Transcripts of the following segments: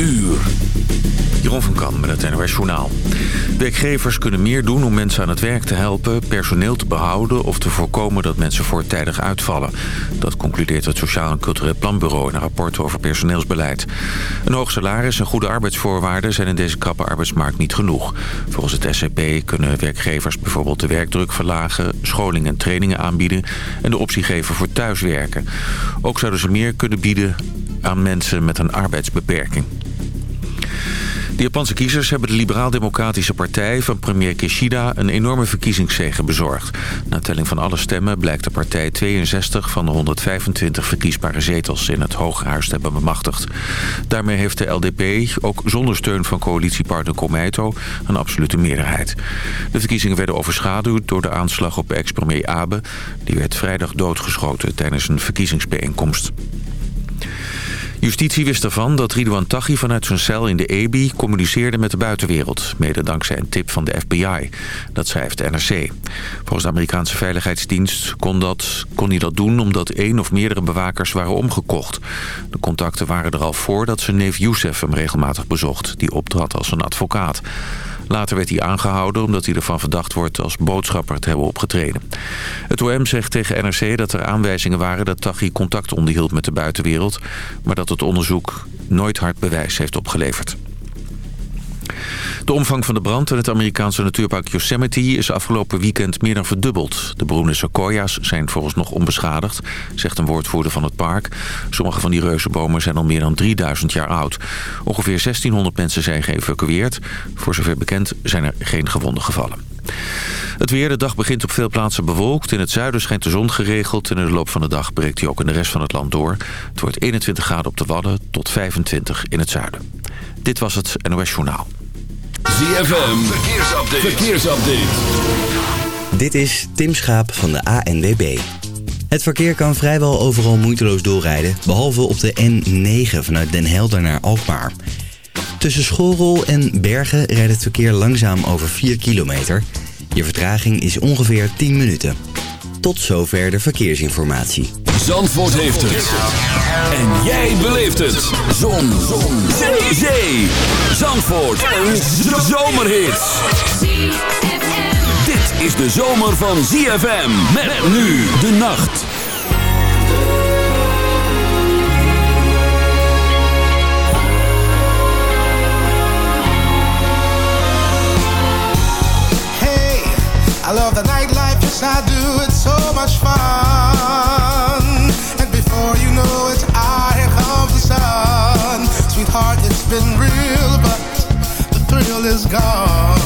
uur. Jeroen van Kan met het NOS Journaal. Werkgevers kunnen meer doen om mensen aan het werk te helpen... personeel te behouden of te voorkomen dat mensen voortijdig uitvallen. Dat concludeert het Sociaal en Cultureel Planbureau... in een rapport over personeelsbeleid. Een hoog salaris en goede arbeidsvoorwaarden... zijn in deze krappe arbeidsmarkt niet genoeg. Volgens het SCP kunnen werkgevers bijvoorbeeld de werkdruk verlagen... scholing en trainingen aanbieden... en de optie geven voor thuiswerken. Ook zouden ze meer kunnen bieden aan mensen met een arbeidsbeperking. De Japanse kiezers hebben de liberaal-democratische partij van premier Kishida een enorme verkiezingszege bezorgd. Na telling van alle stemmen blijkt de partij 62 van de 125 verkiesbare zetels in het Hooghuis te hebben bemachtigd. Daarmee heeft de LDP, ook zonder steun van coalitiepartner Komeito, een absolute meerderheid. De verkiezingen werden overschaduwd door de aanslag op ex-premier Abe. Die werd vrijdag doodgeschoten tijdens een verkiezingsbijeenkomst. Justitie wist ervan dat Ridouan Taghi vanuit zijn cel in de EBI communiceerde met de buitenwereld. Mede dankzij een tip van de FBI. Dat schrijft de NRC. Volgens de Amerikaanse Veiligheidsdienst kon, dat, kon hij dat doen omdat één of meerdere bewakers waren omgekocht. De contacten waren er al voor dat zijn neef Youssef hem regelmatig bezocht. Die optrad als een advocaat. Later werd hij aangehouden omdat hij ervan verdacht wordt als boodschapper te hebben opgetreden. Het OM zegt tegen NRC dat er aanwijzingen waren dat Taghi contact onderhield met de buitenwereld... maar dat het onderzoek nooit hard bewijs heeft opgeleverd. De omvang van de brand in het Amerikaanse natuurpark Yosemite is afgelopen weekend meer dan verdubbeld. De beroemde sequoia's zijn volgens nog onbeschadigd, zegt een woordvoerder van het park. Sommige van die reuzenbomen zijn al meer dan 3000 jaar oud. Ongeveer 1600 mensen zijn geëvacueerd. Voor zover bekend zijn er geen gewonden gevallen. Het weer, de dag begint op veel plaatsen bewolkt. In het zuiden schijnt de zon geregeld en in de loop van de dag breekt hij ook in de rest van het land door. Het wordt 21 graden op de Wadden tot 25 in het zuiden. Dit was het NOS Journaal. ZFM, verkeersupdate. verkeersupdate. Dit is Tim Schaap van de ANWB. Het verkeer kan vrijwel overal moeiteloos doorrijden, behalve op de N9 vanuit Den Helder naar Alkmaar. Tussen Schorrol en Bergen rijdt het verkeer langzaam over 4 kilometer. Je vertraging is ongeveer 10 minuten. Tot zover de verkeersinformatie. Zandvoort heeft het. En jij beleeft het. Zon. Zon. Zee. Zee. Zandvoort. Een zomerhit. Dit is de zomer van ZFM. Met nu de nacht. I love the nightlife, yes I do, it's so much fun. And before you know it, ah, here comes the sun. Sweetheart, it's been real, but the thrill is gone.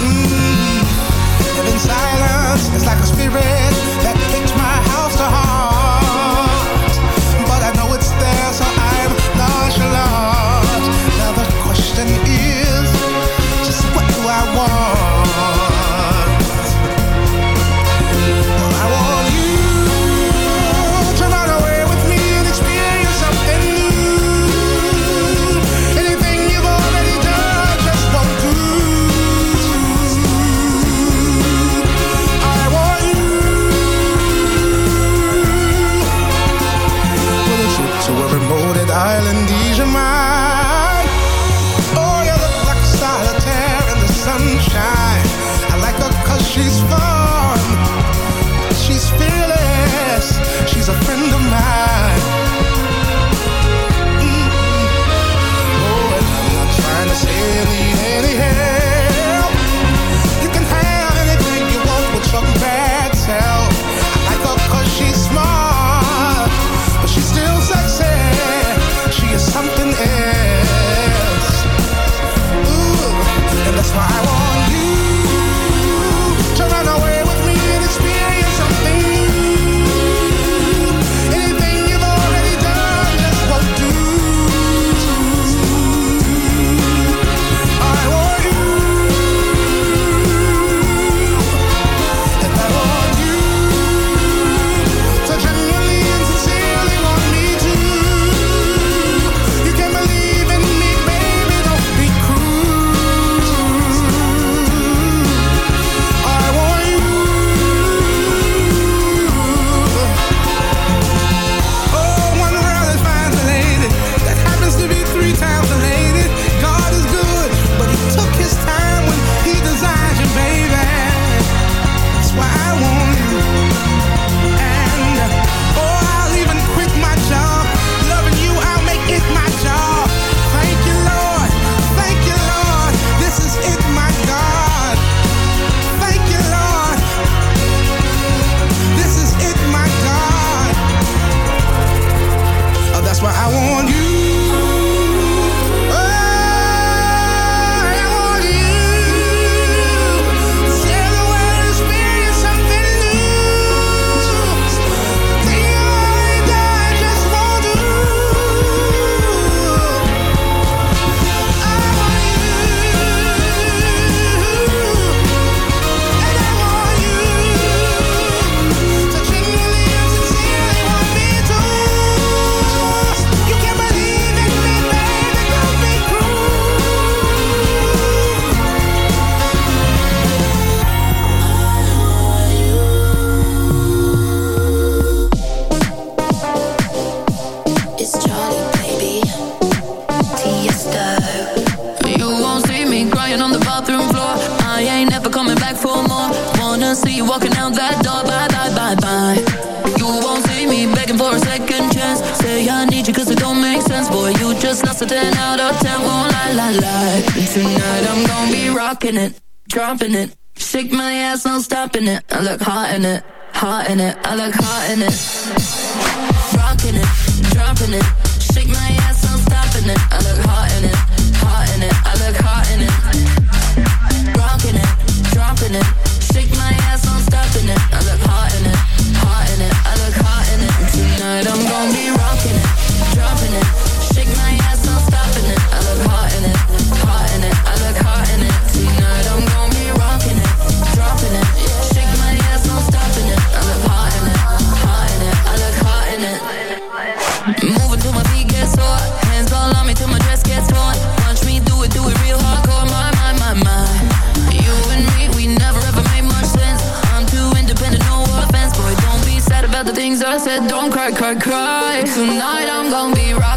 Mm. In silence, it's like a spirit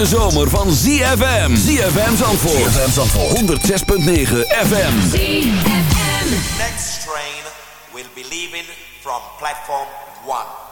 De zomer van ZFM. ZFM Zandvoort. ZFM Zandvoort. 106.9 FM. ZFM. Next train will be leaving from platform 1.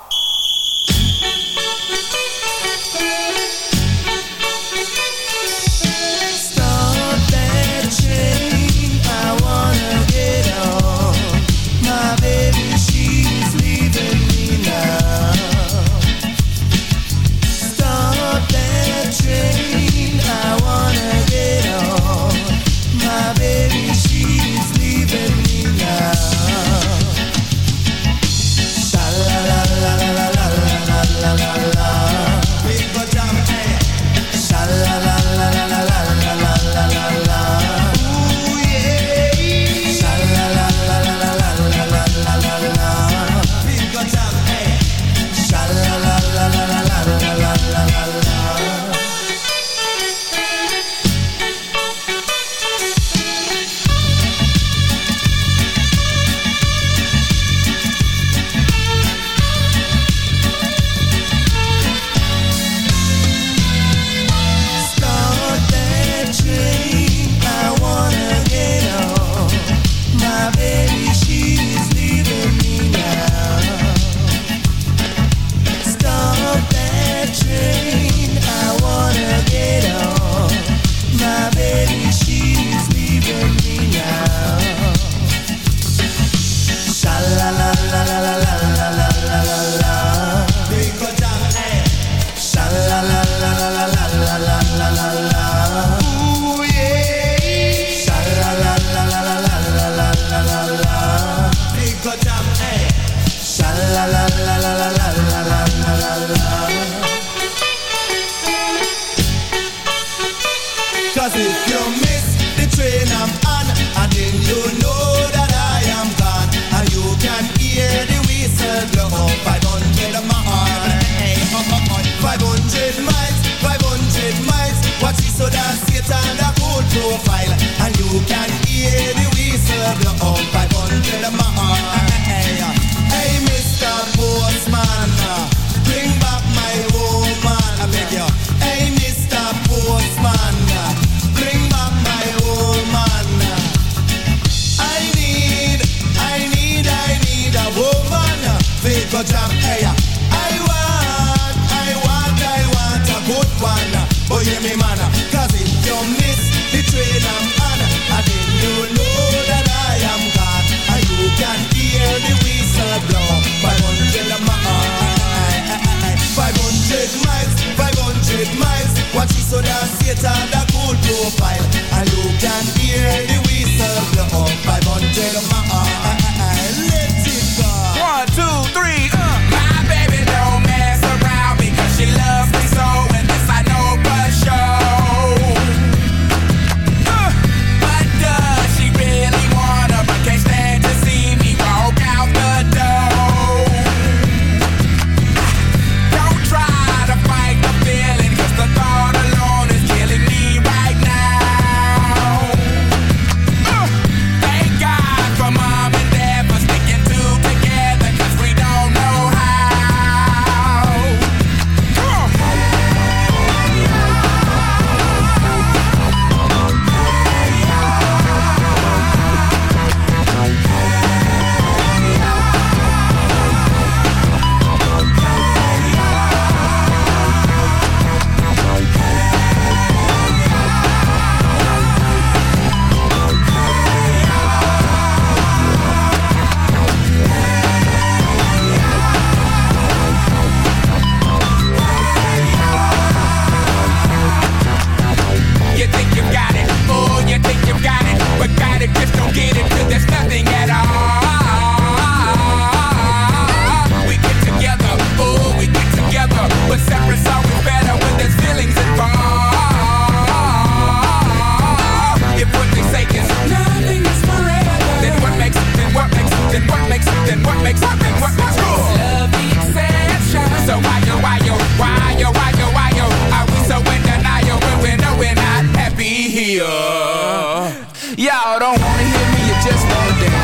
Don't wanna hear me, you just wanna dance.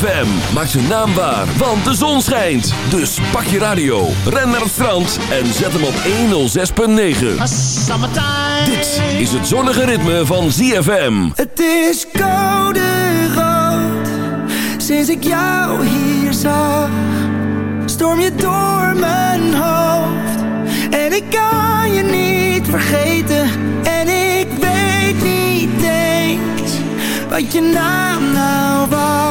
ZFM maakt zijn naam waar, want de zon schijnt. Dus pak je radio, ren naar het strand en zet hem op 106.9. Dit is het zonnige ritme van ZFM. Het is koude rood Sinds ik jou hier zag Storm je door mijn hoofd En ik kan je niet vergeten En ik weet niet eens Wat je naam nou was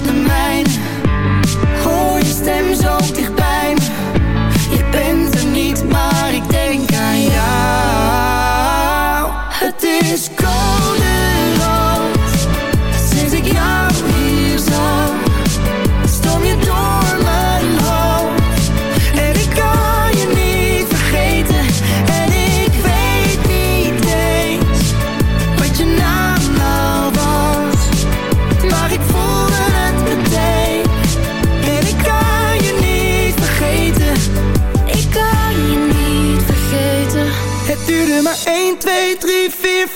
de mijne. Hoor je stem zo dicht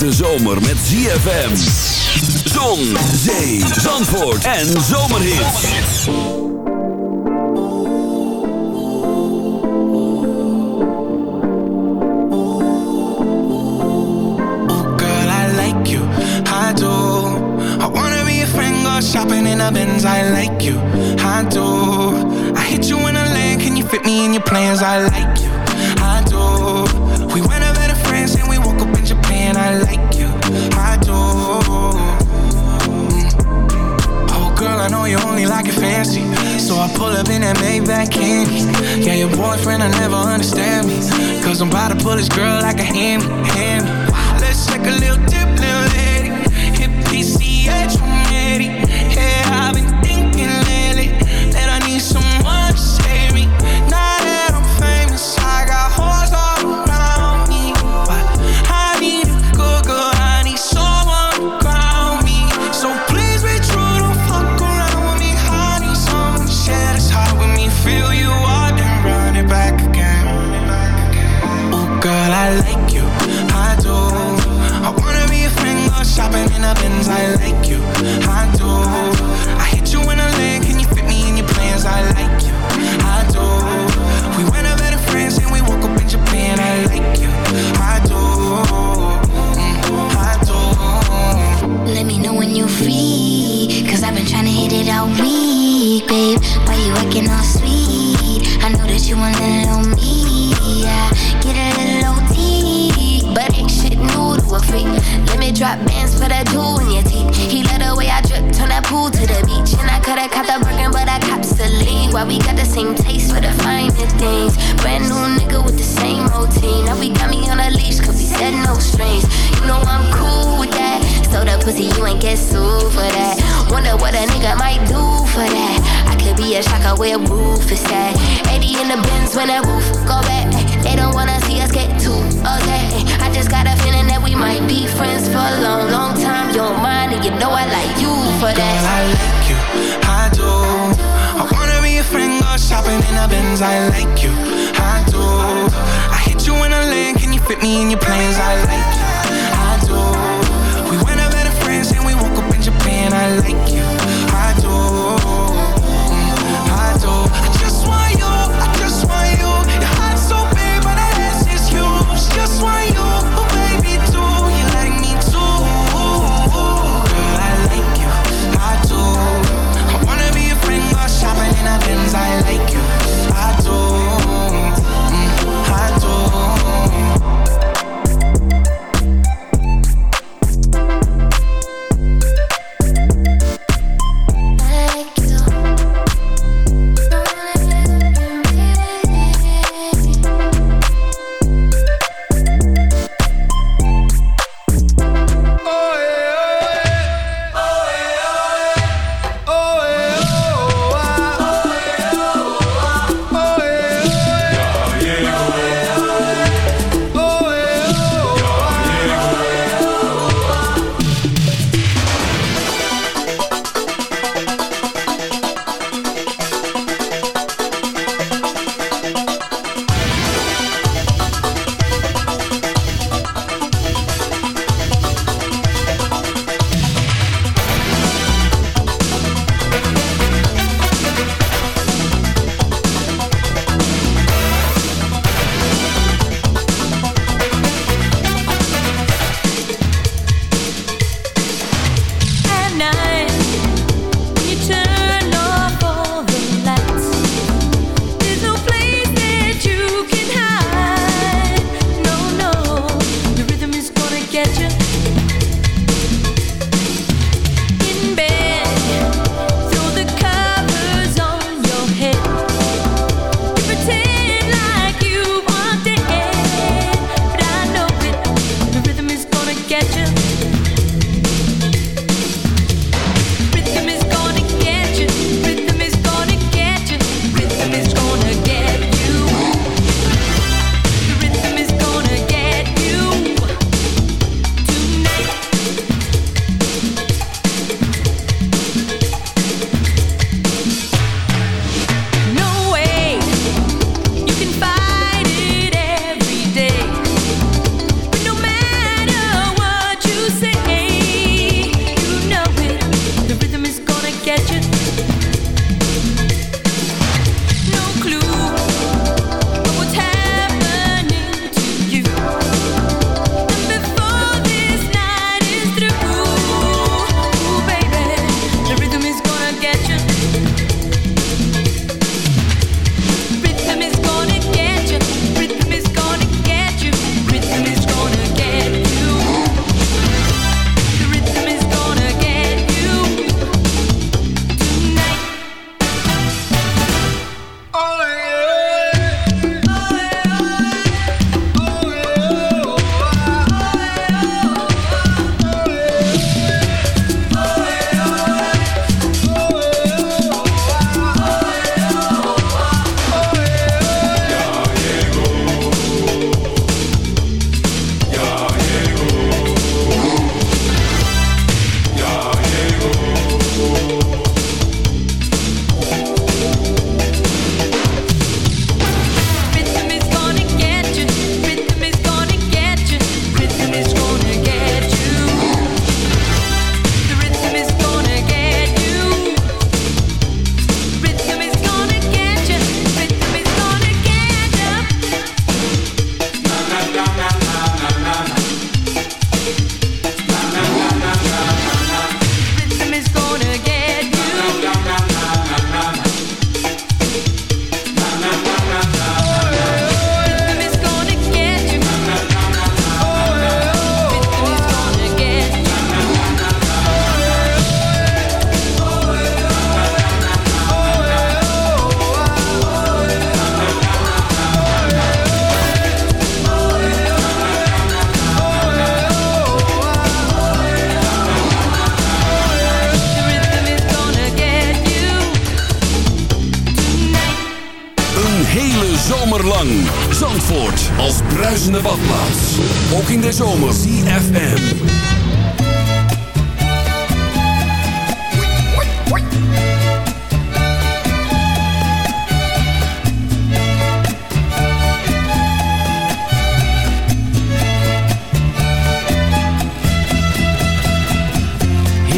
De zomer met ZFM. Zon, zee, zandvoort en zomerhit. Oh girl, I like you, I do. I wanna be a friend, go shopping in a Benz. I like you, I do. I hit you in a lane, can you fit me in your plans? I like you. I like you, I do. Mm. Oh, girl, I know you only like it fancy. So I pull up in that Maybach candy. Yeah, your boyfriend, I never understand me. Cause I'm about to pull this girl like a hand, hammy. Bands for that jewel in your teeth. He let the way I drip, turn that pool to the beach. And I coulda caught the Birkin, but I cops the lead. Why we got the same taste for the finer things? Brand new nigga with the same routine. Now we got me on a leash, cause we said no strings. You know I'm cool with that. So the pussy, you ain't get sued for that. Wonder what a nigga might do for that. I could be a shocker where roof is at. 80 in the bins when that roof go back. They don't wanna see us get too okay. I just got a feeling might be friends for a long, long time. You're mine, and you know I like you for that. Girl, I like you, I do. I wanna be a friend, go shopping in the Benz. I like you, I do. I hit you in a land, can you fit me in your plans? I like you, I do. We went out better friends and we woke up in Japan. I like you, I do. I do. I just want you, I just want you.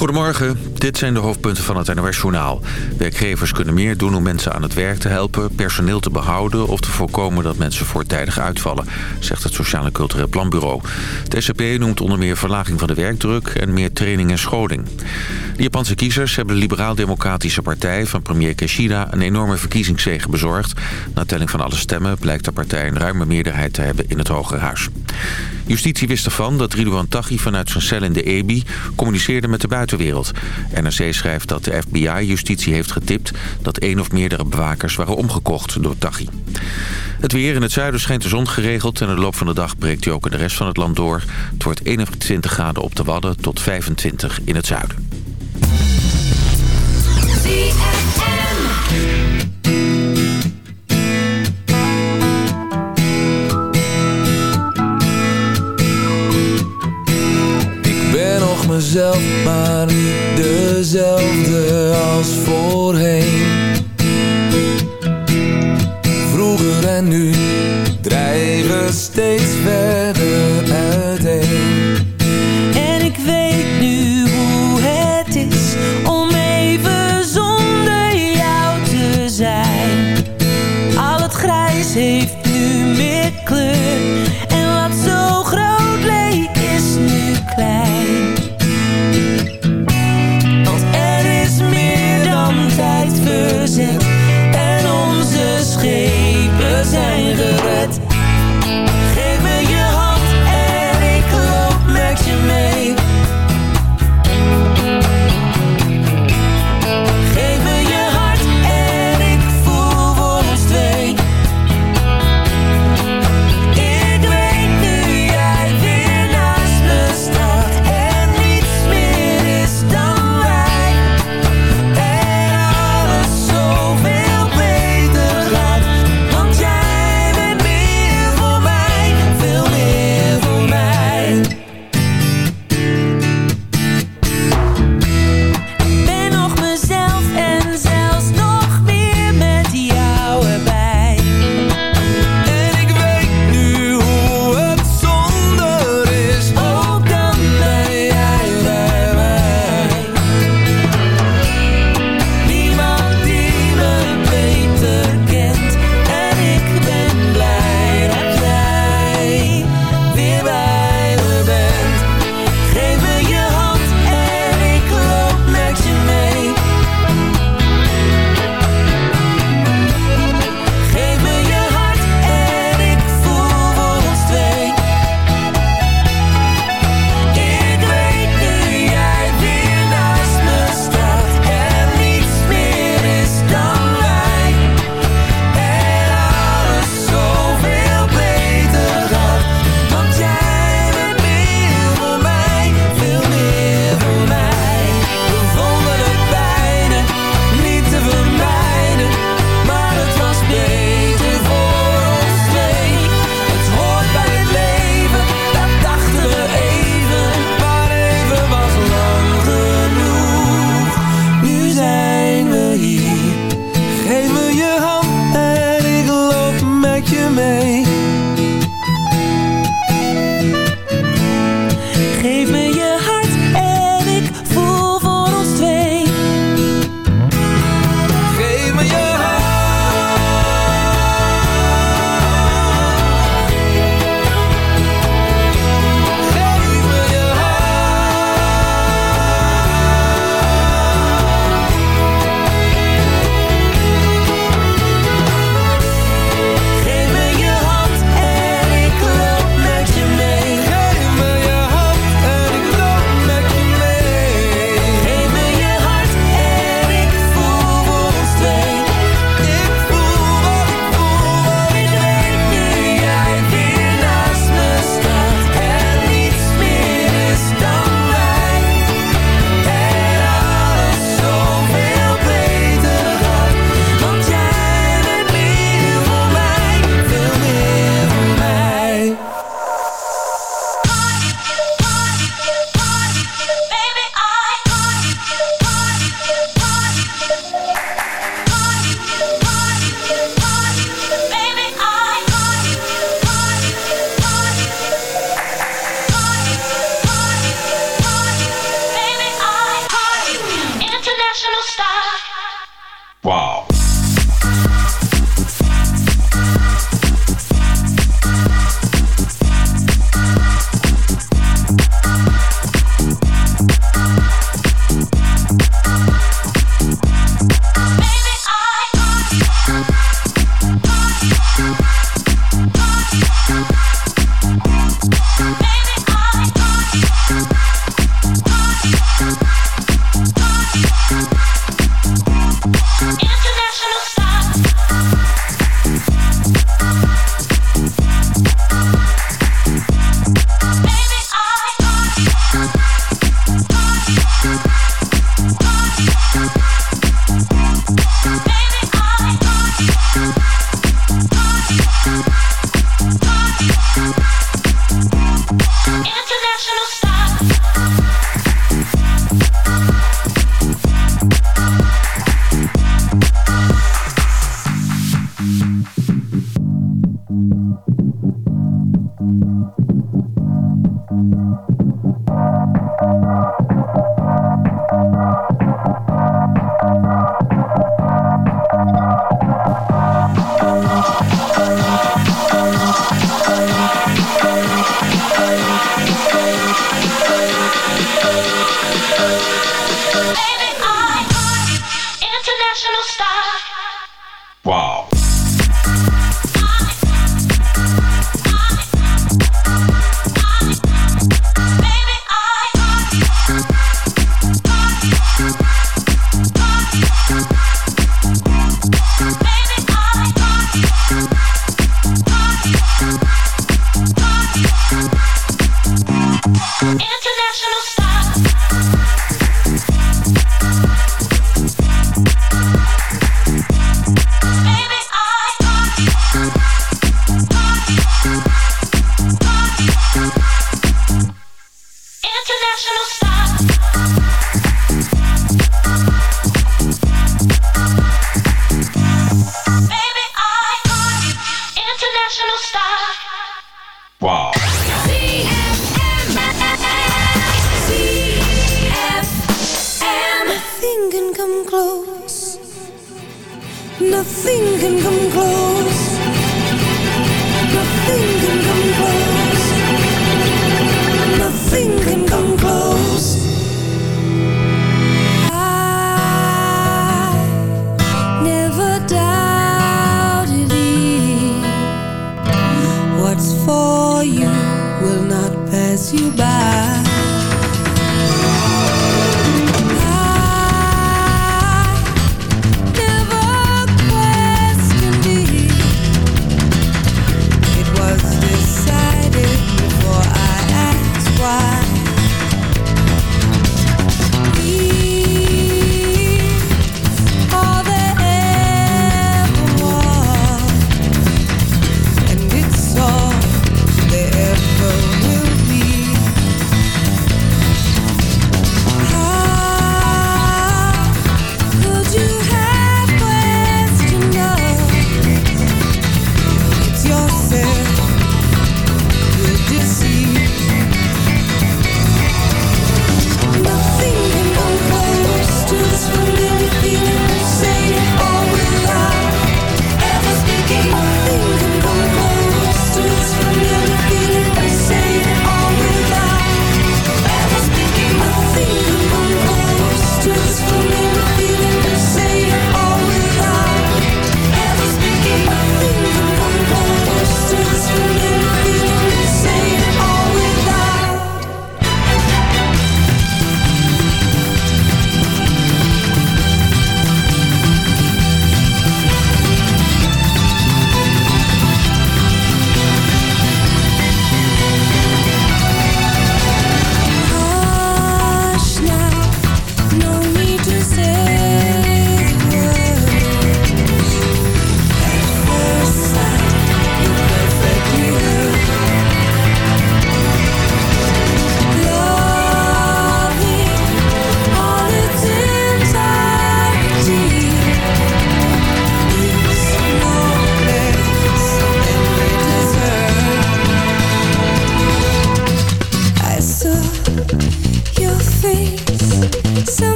Goedemorgen, dit zijn de hoofdpunten van het NOS-journaal. Werkgevers kunnen meer doen om mensen aan het werk te helpen... personeel te behouden of te voorkomen dat mensen voortijdig uitvallen... zegt het Sociaal en Cultureel Planbureau. Het SCP noemt onder meer verlaging van de werkdruk... en meer training en scholing. De Japanse kiezers hebben de liberaal-democratische partij... van premier Kishida een enorme verkiezingszege bezorgd. Na telling van alle stemmen blijkt de partij een ruime meerderheid te hebben in het Hoge Huis. Justitie wist ervan dat Ridouan Taghi vanuit zijn cel in de EBI communiceerde met de buitenwereld. NRC schrijft dat de FBI justitie heeft getipt dat één of meerdere bewakers waren omgekocht door Taghi. Het weer in het zuiden schijnt de zon geregeld en in de loop van de dag breekt hij ook in de rest van het land door. Het wordt 21 graden op de Wadden tot 25 in het zuiden. Mezelf, maar niet dezelfde als voorheen. Vroeger en nu drijven steeds verder uiteen. En ik weet nu hoe het is om even zonder jou te zijn. Al het grijs heeft the things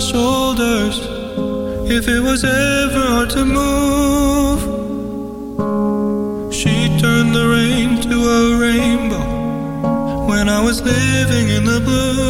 shoulders if it was ever hard to move. She turned the rain to a rainbow when I was living in the blue.